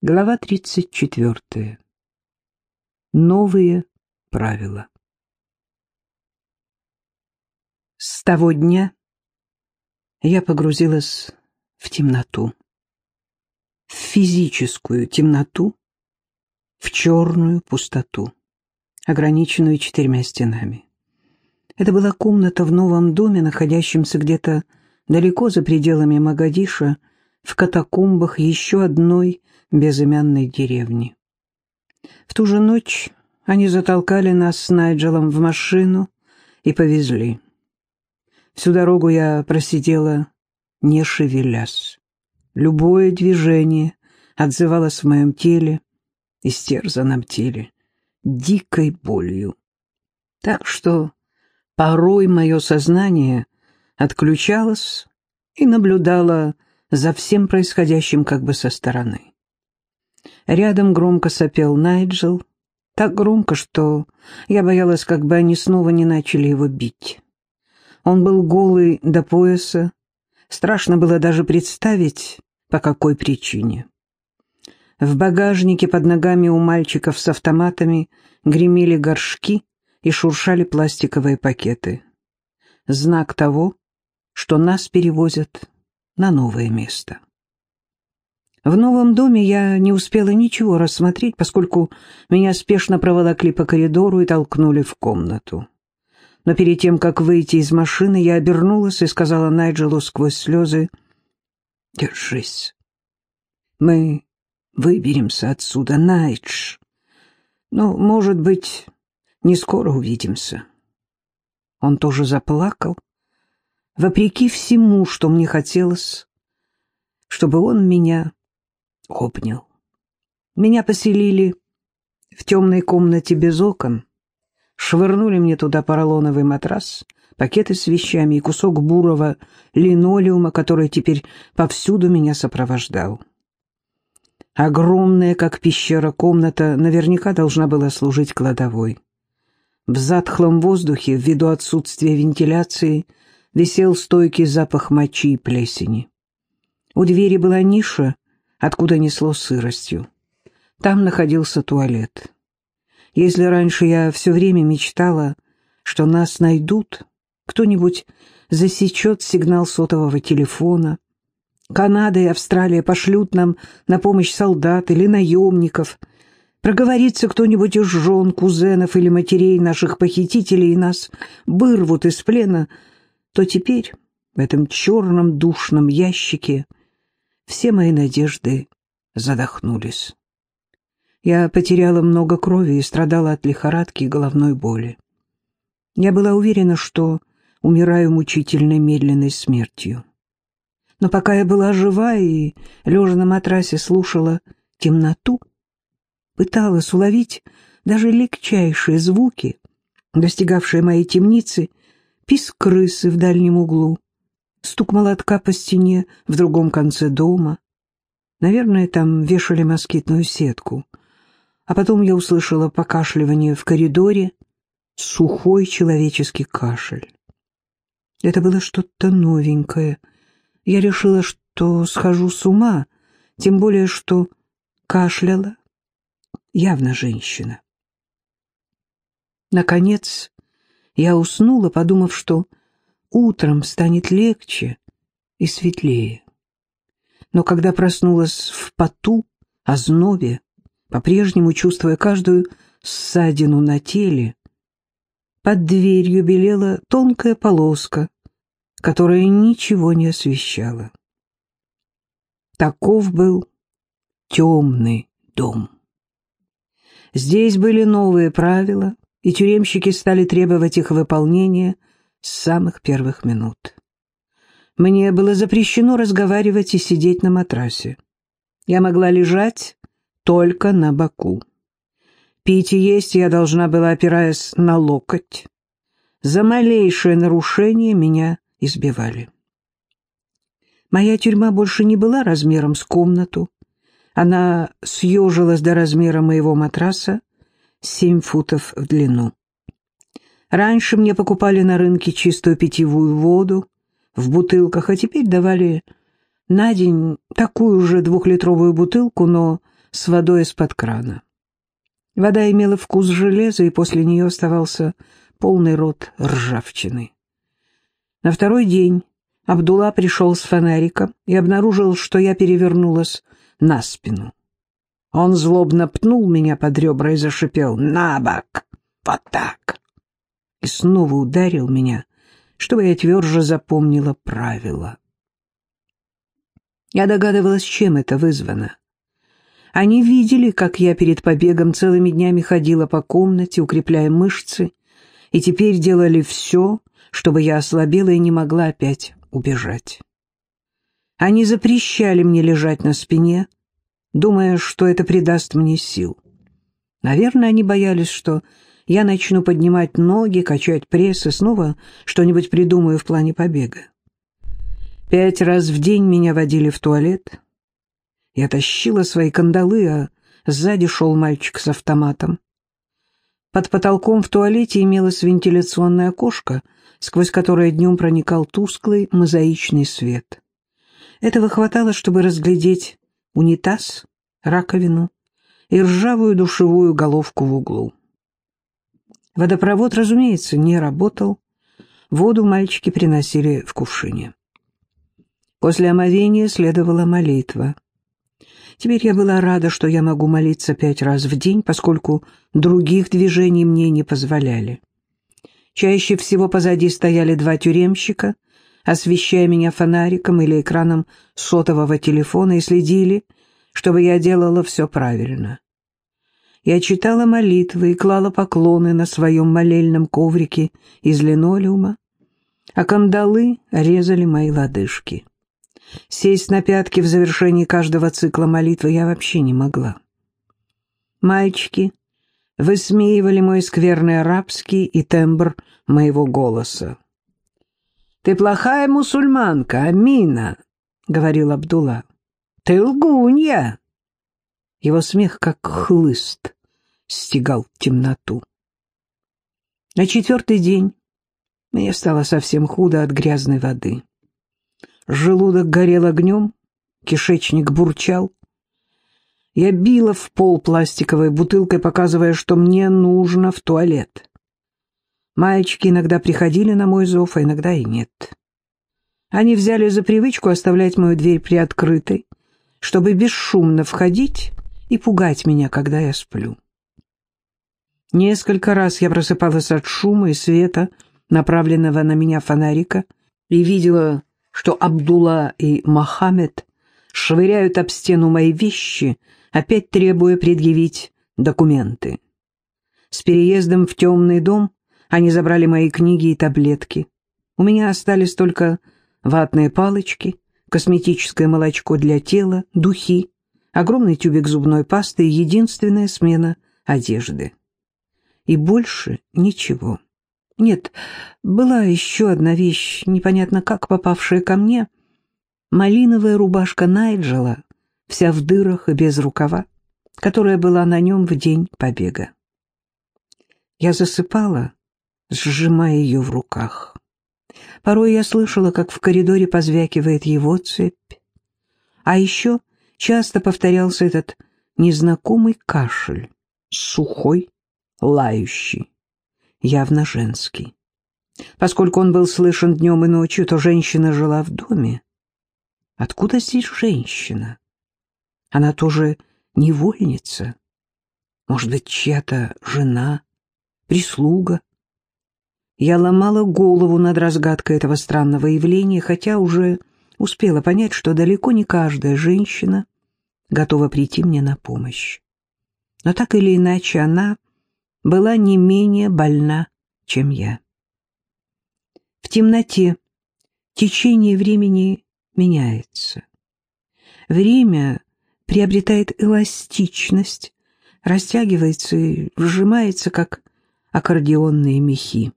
Глава 34. Новые правила. С того дня я погрузилась в темноту. В физическую темноту, в черную пустоту, ограниченную четырьмя стенами. Это была комната в новом доме, находящемся где-то далеко за пределами Магадиша, в катакомбах еще одной безымянной деревни. В ту же ночь они затолкали нас с Найджелом в машину и повезли. Всю дорогу я просидела, не шевелясь. Любое движение отзывалось в моем теле, истерзанном теле, дикой болью. Так что порой мое сознание отключалось и наблюдало за всем происходящим как бы со стороны. Рядом громко сопел Найджел, так громко, что я боялась, как бы они снова не начали его бить. Он был голый до пояса, страшно было даже представить, по какой причине. В багажнике под ногами у мальчиков с автоматами гремели горшки и шуршали пластиковые пакеты. Знак того, что нас перевозят на новое место. В новом доме я не успела ничего рассмотреть, поскольку меня спешно проволокли по коридору и толкнули в комнату. Но перед тем, как выйти из машины, я обернулась и сказала Найджелу сквозь слезы, «Держись. Мы выберемся отсюда, Найдж. Но, может быть, не скоро увидимся». Он тоже заплакал, вопреки всему, что мне хотелось, чтобы он меня обнял. Меня поселили в темной комнате без окон, швырнули мне туда поролоновый матрас, пакеты с вещами и кусок бурого линолеума, который теперь повсюду меня сопровождал. Огромная, как пещера, комната наверняка должна была служить кладовой. В затхлом воздухе, ввиду отсутствия вентиляции, висел стойкий запах мочи и плесени. У двери была ниша, откуда несло сыростью. Там находился туалет. Если раньше я все время мечтала, что нас найдут, кто-нибудь засечет сигнал сотового телефона, Канада и Австралия пошлют нам на помощь солдат или наемников, проговорится кто-нибудь из жен, кузенов или матерей наших похитителей и нас вырвут из плена, то теперь в этом черном душном ящике все мои надежды задохнулись. Я потеряла много крови и страдала от лихорадки и головной боли. Я была уверена, что умираю мучительной медленной смертью. Но пока я была жива и, лежа на матрасе, слушала темноту, пыталась уловить даже легчайшие звуки, достигавшие моей темницы, писк крысы в дальнем углу, стук молотка по стене в другом конце дома. Наверное, там вешали москитную сетку. А потом я услышала покашливание в коридоре, сухой человеческий кашель. Это было что-то новенькое. Я решила, что схожу с ума, тем более, что кашляла явно женщина. Наконец, я уснула, подумав, что утром станет легче и светлее. Но когда проснулась в поту, ознобе, по-прежнему чувствуя каждую ссадину на теле, под дверью белела тонкая полоска, которая ничего не освещала. Таков был темный дом. Здесь были новые правила, и тюремщики стали требовать их выполнения – с самых первых минут. Мне было запрещено разговаривать и сидеть на матрасе. Я могла лежать только на боку. Пить и есть я должна была, опираясь на локоть. За малейшее нарушение меня избивали. Моя тюрьма больше не была размером с комнату. Она съежилась до размера моего матраса, семь футов в длину. Раньше мне покупали на рынке чистую питьевую воду в бутылках, а теперь давали на день такую же двухлитровую бутылку, но с водой из-под крана. Вода имела вкус железа, и после нее оставался полный рот ржавчины. На второй день Абдулла пришел с фонариком и обнаружил, что я перевернулась на спину. Он злобно пнул меня под ребра и зашипел «На бок! Вот так!» и снова ударил меня, чтобы я тверже запомнила правила. Я догадывалась, чем это вызвано. Они видели, как я перед побегом целыми днями ходила по комнате, укрепляя мышцы, и теперь делали все, чтобы я ослабела и не могла опять убежать. Они запрещали мне лежать на спине, думая, что это придаст мне сил. Наверное, они боялись, что я начну поднимать ноги, качать пресс и снова что-нибудь придумаю в плане побега. Пять раз в день меня водили в туалет. Я тащила свои кандалы, а сзади шел мальчик с автоматом. Под потолком в туалете имелось вентиляционное окошко, сквозь которое днем проникал тусклый мозаичный свет. Этого хватало, чтобы разглядеть унитаз, раковину и ржавую душевую головку в углу. Водопровод, разумеется, не работал. Воду мальчики приносили в кувшине. После омовения следовала молитва. Теперь я была рада, что я могу молиться пять раз в день, поскольку других движений мне не позволяли. Чаще всего позади стояли два тюремщика, освещая меня фонариком или экраном сотового телефона и следили, чтобы я делала все правильно. Я читала молитвы и клала поклоны на своем молельном коврике из линолеума, а кандалы резали мои лодыжки. Сесть на пятки в завершении каждого цикла молитвы я вообще не могла. Мальчики высмеивали мой скверный арабский и тембр моего голоса. «Ты плохая мусульманка, Амина», — говорил Абдулла. «Ты лгунья». Его смех, как хлыст, стегал темноту. На четвертый день мне стало совсем худо от грязной воды. Желудок горел огнем, кишечник бурчал. Я била в пол пластиковой бутылкой, показывая, что мне нужно в туалет. Мальчики иногда приходили на мой зов, а иногда и нет. Они взяли за привычку оставлять мою дверь приоткрытой, чтобы бесшумно входить и пугать меня, когда я сплю. Несколько раз я просыпалась от шума и света, направленного на меня фонарика, и видела, что Абдулла и Мохаммед швыряют об стену мои вещи, опять требуя предъявить документы. С переездом в темный дом они забрали мои книги и таблетки. У меня остались только ватные палочки, косметическое молочко для тела, духи, огромный тюбик зубной пасты и единственная смена одежды и больше ничего. Нет, была еще одна вещь, непонятно как попавшая ко мне. Малиновая рубашка Найджела, вся в дырах и без рукава, которая была на нем в день побега. Я засыпала, сжимая ее в руках. Порой я слышала, как в коридоре позвякивает его цепь. А еще часто повторялся этот незнакомый кашель, сухой, лающий, явно женский. Поскольку он был слышен днем и ночью, то женщина жила в доме. Откуда здесь женщина? Она тоже невольница. Может быть, чья-то жена, прислуга? Я ломала голову над разгадкой этого странного явления, хотя уже успела понять, что далеко не каждая женщина готова прийти мне на помощь. Но так или иначе она была не менее больна, чем я. В темноте течение времени меняется. Время приобретает эластичность, растягивается и сжимается, как аккордеонные мехи.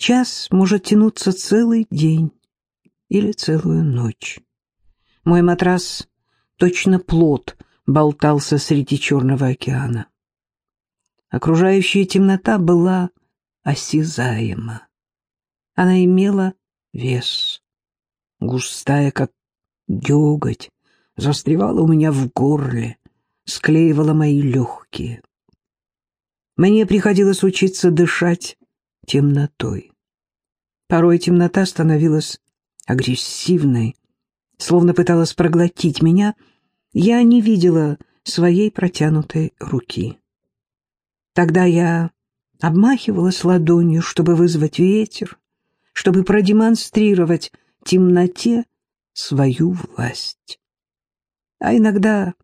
Час может тянуться целый день или целую ночь. Мой матрас, точно плод, болтался среди Черного океана. Окружающая темнота была осязаема. Она имела вес, густая, как деготь, застревала у меня в горле, склеивала мои легкие. Мне приходилось учиться дышать темнотой. Порой темнота становилась агрессивной, словно пыталась проглотить меня. Я не видела своей протянутой руки. Тогда я обмахивалась ладонью, чтобы вызвать ветер, чтобы продемонстрировать темноте свою власть. А иногда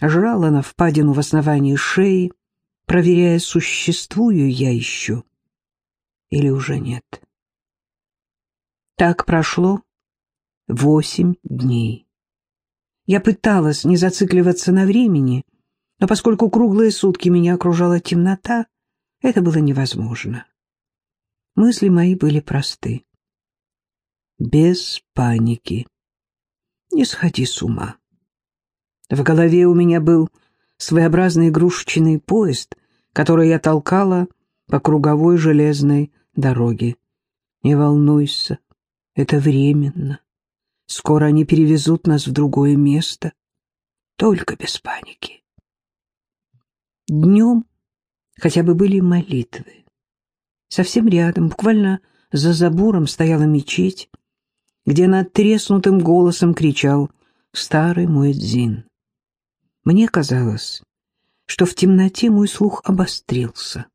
жрала на впадину в основании шеи, проверяя, существую я еще или уже нет. Так прошло восемь дней. Я пыталась не зацикливаться на времени, но поскольку круглые сутки меня окружала темнота, это было невозможно. Мысли мои были просты. Без паники. Не сходи с ума. В голове у меня был своеобразный игрушечный поезд, который я толкала по круговой железной дороге. Не волнуйся, это временно. Скоро они перевезут нас в другое место. Только без паники. Днем хотя бы были молитвы. Совсем рядом, буквально за забором, стояла мечеть, где над треснутым голосом кричал старый Муэдзин. Мне казалось, что в темноте мой слух обострился.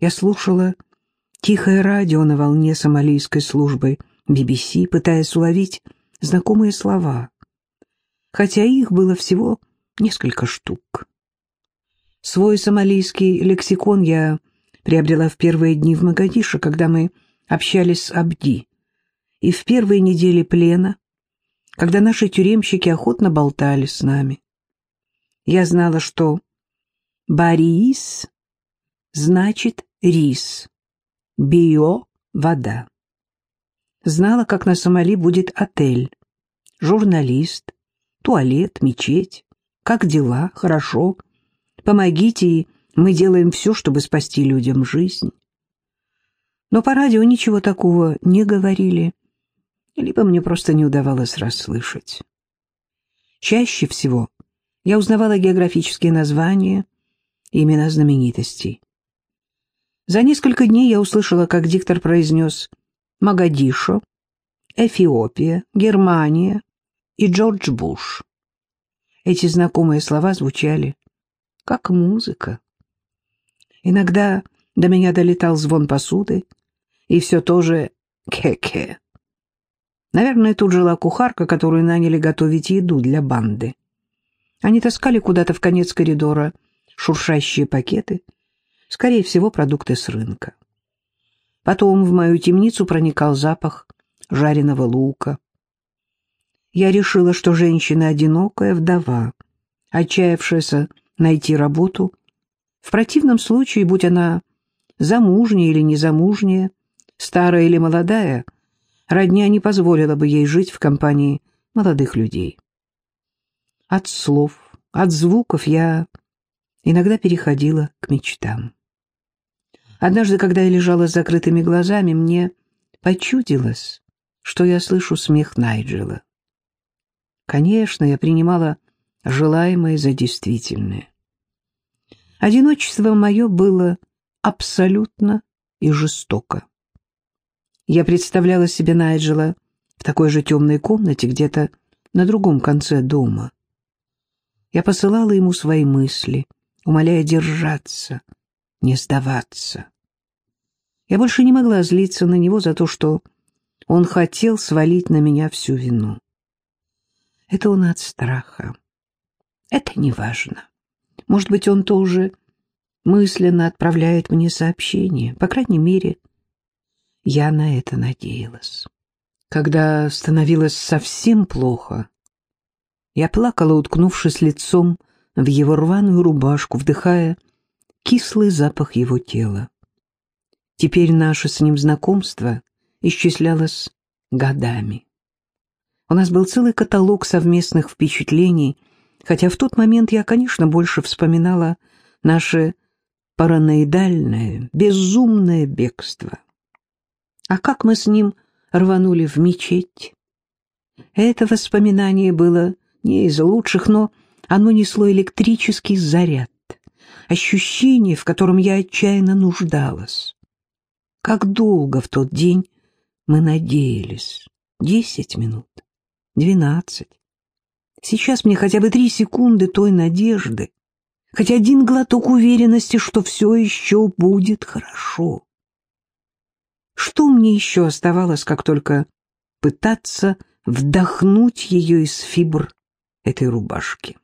Я слушала тихое радио на волне сомалийской службы BBC, пытаясь уловить знакомые слова, хотя их было всего несколько штук. Свой сомалийский лексикон я приобрела в первые дни в Магадише, когда мы общались с Абди, и в первые недели плена, когда наши тюремщики охотно болтали с нами. Я знала, что «бариис» значит «рис», «био» — «вода». Знала, как на Сомали будет отель, журналист, туалет, мечеть. Как дела? Хорошо. Помогите, и мы делаем все, чтобы спасти людям жизнь. Но по радио ничего такого не говорили, либо мне просто не удавалось расслышать. Чаще всего я узнавала географические названия, имена знаменитостей. За несколько дней я услышала, как диктор произнес «Магадишо», «Эфиопия», «Германия» и «Джордж Буш». Эти знакомые слова звучали как музыка. Иногда до меня долетал звон посуды, и все тоже ке-ке. Наверное, тут жила кухарка, которую наняли готовить еду для банды. Они таскали куда-то в конец коридора шуршащие пакеты, скорее всего, продукты с рынка. Потом в мою темницу проникал запах жареного лука. Я решила, что женщина одинокая, вдова, отчаявшаяся найти работу. В противном случае, будь она замужняя или незамужняя, старая или молодая, родня не позволила бы ей жить в компании молодых людей. От слов, от звуков я иногда переходила к мечтам. Однажды, когда я лежала с закрытыми глазами, мне почудилось, что я слышу смех Найджела. Конечно, я принимала желаемое за действительное. Одиночество мое было абсолютно и жестоко. Я представляла себе Найджела в такой же темной комнате где-то на другом конце дома. Я посылала ему свои мысли, умоляя держаться, не сдаваться. Я больше не могла злиться на него за то, что он хотел свалить на меня всю вину. Это он от страха. Это не важно. Может быть, он тоже мысленно отправляет мне сообщение. По крайней мере, я на это надеялась. Когда становилось совсем плохо, я плакала, уткнувшись лицом в его рваную рубашку, вдыхая кислый запах его тела. Теперь наше с ним знакомство исчислялось годами. У нас был целый каталог совместных впечатлений, хотя в тот момент я, конечно, больше вспоминала наше параноидальное, безумное бегство. А как мы с ним рванули в мечеть? Это воспоминание было не из лучших, но Оно несло электрический заряд, ощущение, в котором я отчаянно нуждалась. Как долго в тот день мы надеялись? Десять минут? Двенадцать? Сейчас мне хотя бы три секунды той надежды, хоть один глоток уверенности, что все еще будет хорошо. Что мне еще оставалось, как только пытаться вдохнуть ее из фибр этой рубашки?